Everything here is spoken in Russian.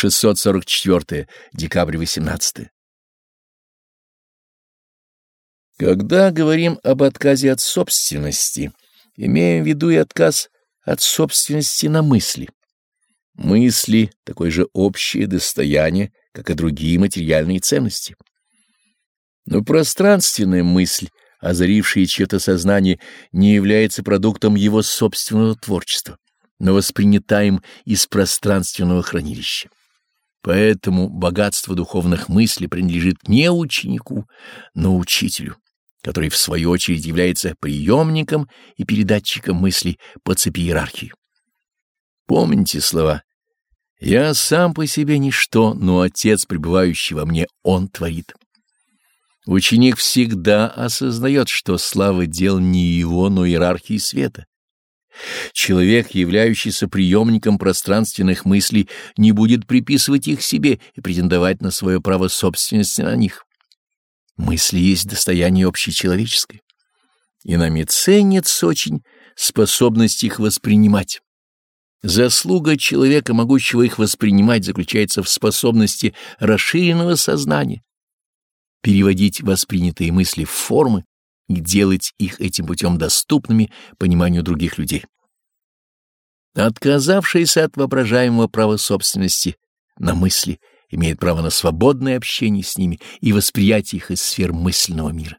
644 декабрь 18 Когда говорим об отказе от собственности, имеем в виду и отказ от собственности на мысли. Мысли — такое же общее достояние, как и другие материальные ценности. Но пространственная мысль, озарившая чье-то сознание, не является продуктом его собственного творчества, но воспринята им из пространственного хранилища. Поэтому богатство духовных мыслей принадлежит не ученику, но учителю который в свою очередь является приемником и передатчиком мыслей по цепи иерархии. Помните слова «Я сам по себе ничто, но Отец, пребывающий во мне, Он творит». Ученик всегда осознает, что слава дел не его, но иерархии света. Человек, являющийся приемником пространственных мыслей, не будет приписывать их себе и претендовать на свое право собственности на них. Мысли есть достояние общечеловеческое, и нами ценится очень способность их воспринимать. Заслуга человека, могущего их воспринимать, заключается в способности расширенного сознания, переводить воспринятые мысли в формы и делать их этим путем доступными пониманию других людей. Отказавшийся от воображаемого права собственности на мысли имеет право на свободное общение с ними и восприятие их из сфер мысленного мира.